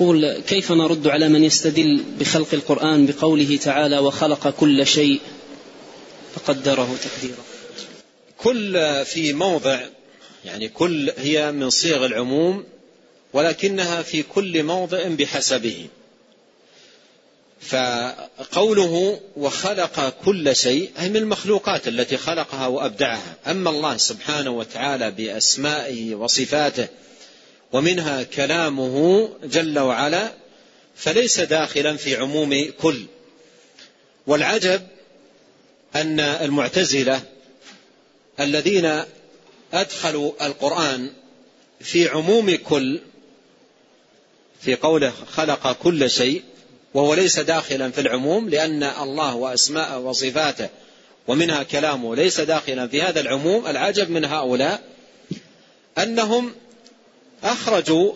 يقول كيف نرد على من يستدل بخلق القرآن بقوله تعالى وخلق كل شيء فقدره تقديرا كل في موضع يعني كل هي من صيغ العموم ولكنها في كل موضع بحسبه. فقوله وخلق كل شيء أي من المخلوقات التي خلقها وأبدعها. أما الله سبحانه وتعالى بأسمائه وصفاته ومنها كلامه جل وعلا فليس داخلا في عموم كل. والعجب أن المعتزلة الذين أدخلوا القرآن في عموم كل في قوله خلق كل شيء وهو ليس داخلا في العموم لأن الله وأسماءه وصفاته ومنها كلامه ليس داخلا في هذا العموم العجب من هؤلاء أنهم أخرجوا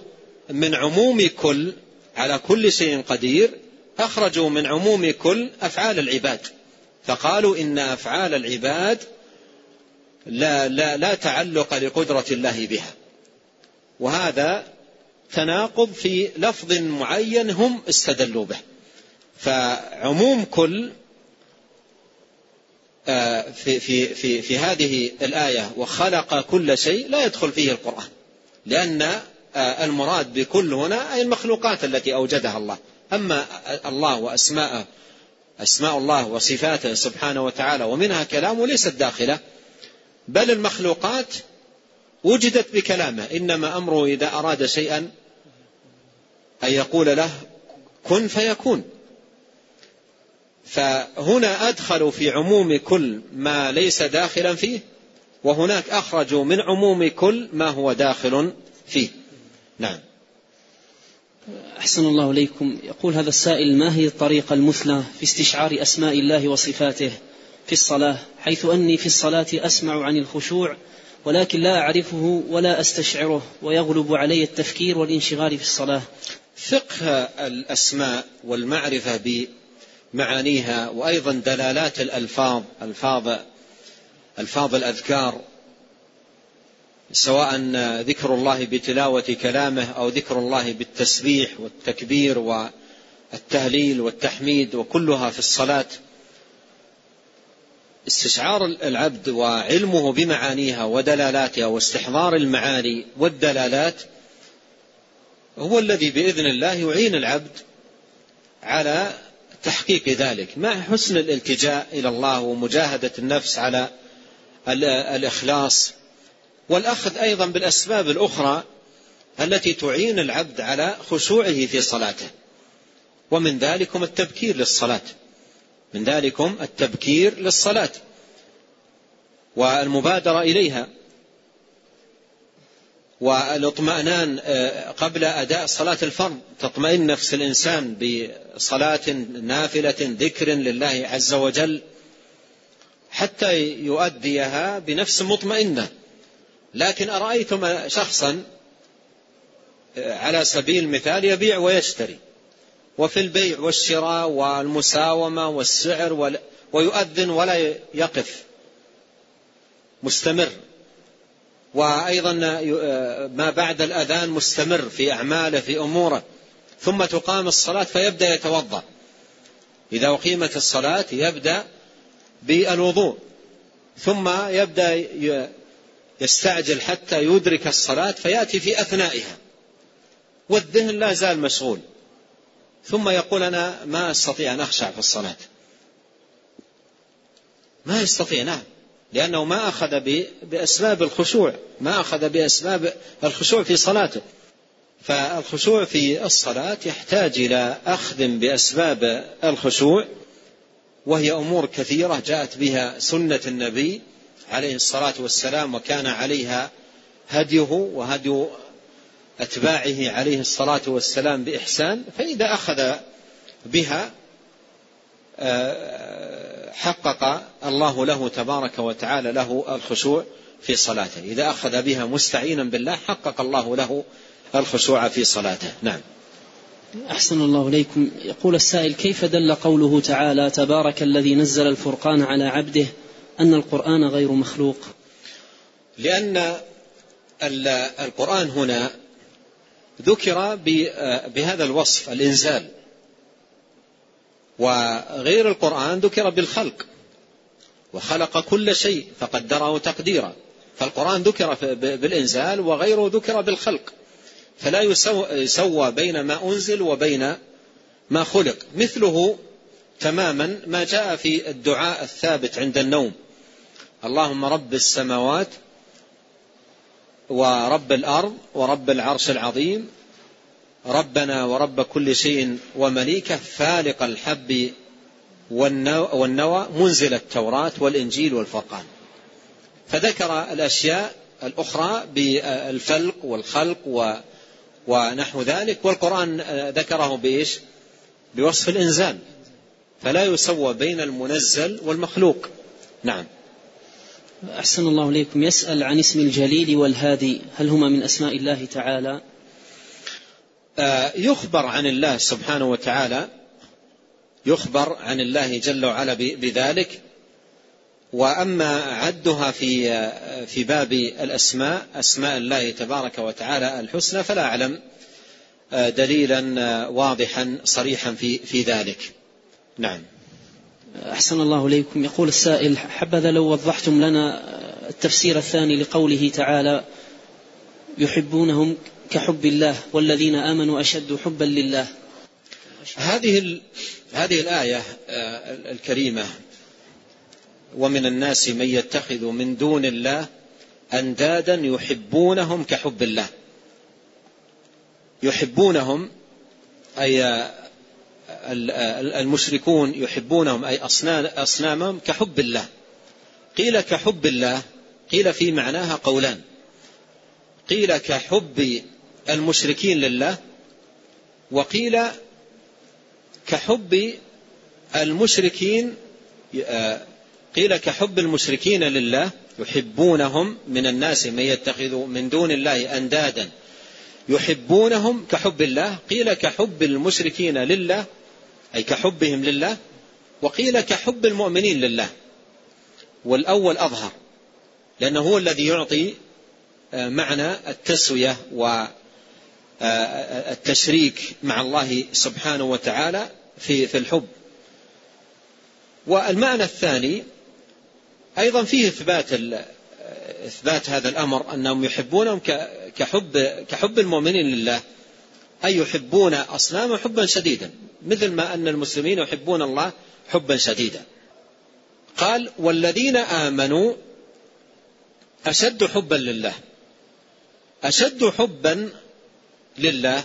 من عموم كل على كل شيء قدير أخرجوا من عموم كل أفعال العباد. فقالوا إن أفعال العباد لا, لا, لا تعلق لقدرة الله بها. وهذا تناقض في لفظ معين هم استدلوا به. فعموم كل آه، في, في, في, في هذه الآية وخلق كل شيء لا يدخل فيه القرآن. لأن آه، المراد بكل هنا أي المخلوقات التي أوجدها الله. أما الله وأسماءه أسماء الله وصفاته سبحانه وتعالى ومنها كلامه ليست داخلة بل المخلوقات وجدت بكلامه. إنما أمره إذا أراد شيئا أن يقول له كن فيكون. فهنا أدخلوا في عموم كل ما ليس داخلا فيه وهناك أخرجوا من عموم كل ما هو داخل فيه. نعم. أحسن الله إليكم. يقول هذا السائل ما هي الطريقة المثلى في استشعار أسماء الله وصفاته في الصلاة؟ حيث أني في الصلاة أسمع عن الخشوع ولكن لا أعرفه ولا أستشعره ويغلب علي التفكير والانشغال في الصلاة. فقه الأسماء والمعرفة بمعانيها وأيضا دلالات الألفاظ ألفاظ ألفاظ الأذكار سواء ذكر الله بتلاوة كلامه أو ذكر الله بالتسبيح والتكبير والتهليل والتحميد وكلها في الصلاة. استشعار العبد وعلمه بمعانيها ودلالاتها واستحضار المعاني والدلالات هو الذي بإذن الله يعين العبد على تحقيق ذلك. مع حسن الالتجاء إلى الله ومجاهدة النفس على الإخلاص والأخذ أيضا بالأسباب الأخرى التي تعين العبد على خشوعه في صلاته. ومن ذلكم التبكير للصلاة. من ذلكم التبكير للصلاة. والمبادرة إليها. والإطمئنان آه، قبل أداء صلاة الفرض تطمئن نفس الإنسان بصلاة نافلة ذكر لله عز وجل. حتى يؤديها بنفس مطمئنة. لكن أرأيتم شخصا آه، على سبيل المثال يبيع ويشتري وفي البيع والشراء والمساومة والسعر ويؤذن ولا يقف مستمر. وأيضا ما بعد الأذان مستمر في أعماله في أموره. ثم تقام الصلاة فيبدأ يتوضأ. إذا أقيمت الصلاة يبدأ بالوضوء. ثم يبدأ يستعجل حتى يدرك الصلاة فيأتي في أثنائها. والذهن لا زال مشغول. ثم يقول أنا ما أستطيع أن أخشع في الصلاة. ما يستطيع نعم. لأنه ما أخذ بأسباب الخشوع. ما أخذ بأسباب الخشوع في صلاته. فالخشوع في الصلاة يحتاج إلى أخذ بأسباب الخشوع. وهي أمور كثيرة جاءت بها سنة النبي عليه الصلاة والسلام وكان عليها هديه وهدي أتباعه عليه الصلاة والسلام بإحسان فإذا أخذ بها آه، حقق الله له تبارك وتعالى له الخشوع في صلاته. إذا أخذ بها مستعينا بالله حقق الله له الخشوع في صلاته. نعم. أحسن الله إليكم. يقول السائل كيف دل قوله تعالى تبارك الذي نزل الفرقان على عبده أن القرآن غير مخلوق؟ لأن القرآن هنا ذكر بهذا الوصف الإنزال. وغير القرآن ذكر بالخلق. وخلق كل شيء فقدره تقديرا. فالقرآن ذكر بالإنزال وغيره ذكر بالخلق. فلا يسوى بين ما أنزل وبين ما خلق. مثله تماما ما جاء في الدعاء الثابت عند النوم. اللهم رب السماوات ورب الأرض ورب العرش العظيم. ربنا ورب كل شيء ومليكه فالق الحب والنوى منزل التوراة والإنجيل والفرقان. فذكر الأشياء الأخرى بالفلق والخلق ونحو ذلك والقرآن ذكره بإيش؟ بوصف الإنزال. فلا يسوى بين المنزل والمخلوق. نعم. أحسن الله إليكم. يسأل عن اسم الجليل والهادي. هل هما من أسماء الله تعالى؟ آه، يخبر عن الله سبحانه وتعالى. يخبر عن الله جل وعلا بذلك. وأما عدها في آه، في باب الأسماء أسماء الله تبارك وتعالى الحسنى فلا أعلم آه، دليلا واضحا صريحا في في ذلك. نعم. أحسن الله إليكم. يقول السائل حبذا لو وضحتم لنا التفسير الثاني لقوله تعالى يحبونهم كحب الله والذين آمنوا أشد حبا لله. هذه هذه الآية آه، الكريمة ومن الناس من يتخذ من دون الله أندادا يحبونهم كحب الله. يحبونهم أي المشركون يحبونهم أي أصنامهم كحب الله. قيل كحب الله قيل في معناها قولان. قيل كحب المشركين لله وقيل كحب المشركين قيل كحب المشركين لله يحبونهم من الناس من يتخذ من دون الله أندادا. يحبونهم كحب الله قيل كحب المشركين لله أي كحبهم لله وقيل كحب المؤمنين لله. والأول أظهر لأنه هو الذي يعطي آه، معنى التسوية والتشريك آه، مع الله سبحانه وتعالى في في الحب. والمعنى الثاني أيضا فيه إثبات إثبات هذا الأمر أنهم يحبونهم كحب كحب المؤمنين لله. أي يحبون أصنام حبا شديدا مثل ما أن المسلمين يحبون الله حبا شديدا. قال والذين آمنوا أشد حبا لله. أشد حبا لله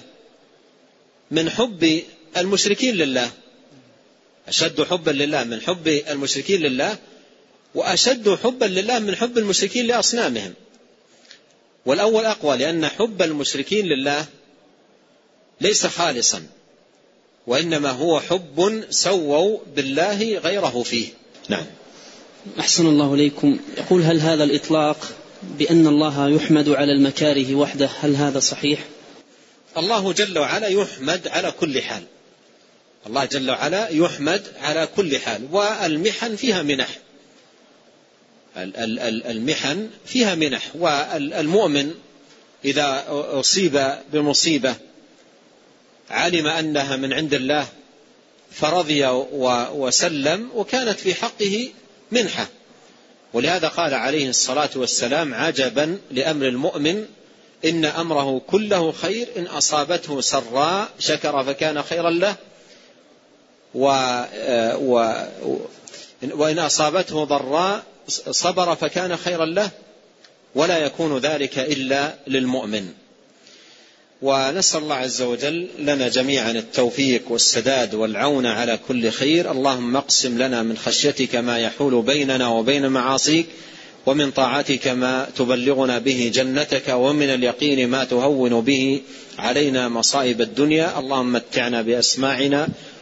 من حب المشركين لله. أشد حبا لله من حب المشركين لله وأشد حبا لله من حب المشركين لأصنامهم. والأول أقوى لأن حب المشركين لله ليس خالصا وإنما هو حب سووا بالله غيره فيه. نعم. أحسن الله إليكم. يقول هل هذا الإطلاق بأن الله يحمد على المكاره وحده هل هذا صحيح؟ الله جل وعلا يحمد على كل حال. الله جل وعلا يحمد على كل حال. والمحن فيها منح. المحن فيها منح والمؤمن إذا أصيب بمصيبة علم أنها من عند الله فرضي وسلم وكانت في حقه منحة. ولهذا قال عليه الصلاة والسلام عجبا لأمر المؤمن إن أمره كله خير إن أصابته سراء شكر فكان خيرا له و و وإن أصابته ضراء صبر فكان خيرا له ولا يكون ذلك إلا للمؤمن. ونسأل الله عز وجل لنا جميعا التوفيق والسداد والعون على كل خير. اللهم اقسم لنا من خشيتك ما يحول بيننا وبين معاصيك ومن طاعتك ما تبلغنا به جنتك ومن اليقين ما تهون به علينا مصائب الدنيا. اللهم متعنا بأسماعنا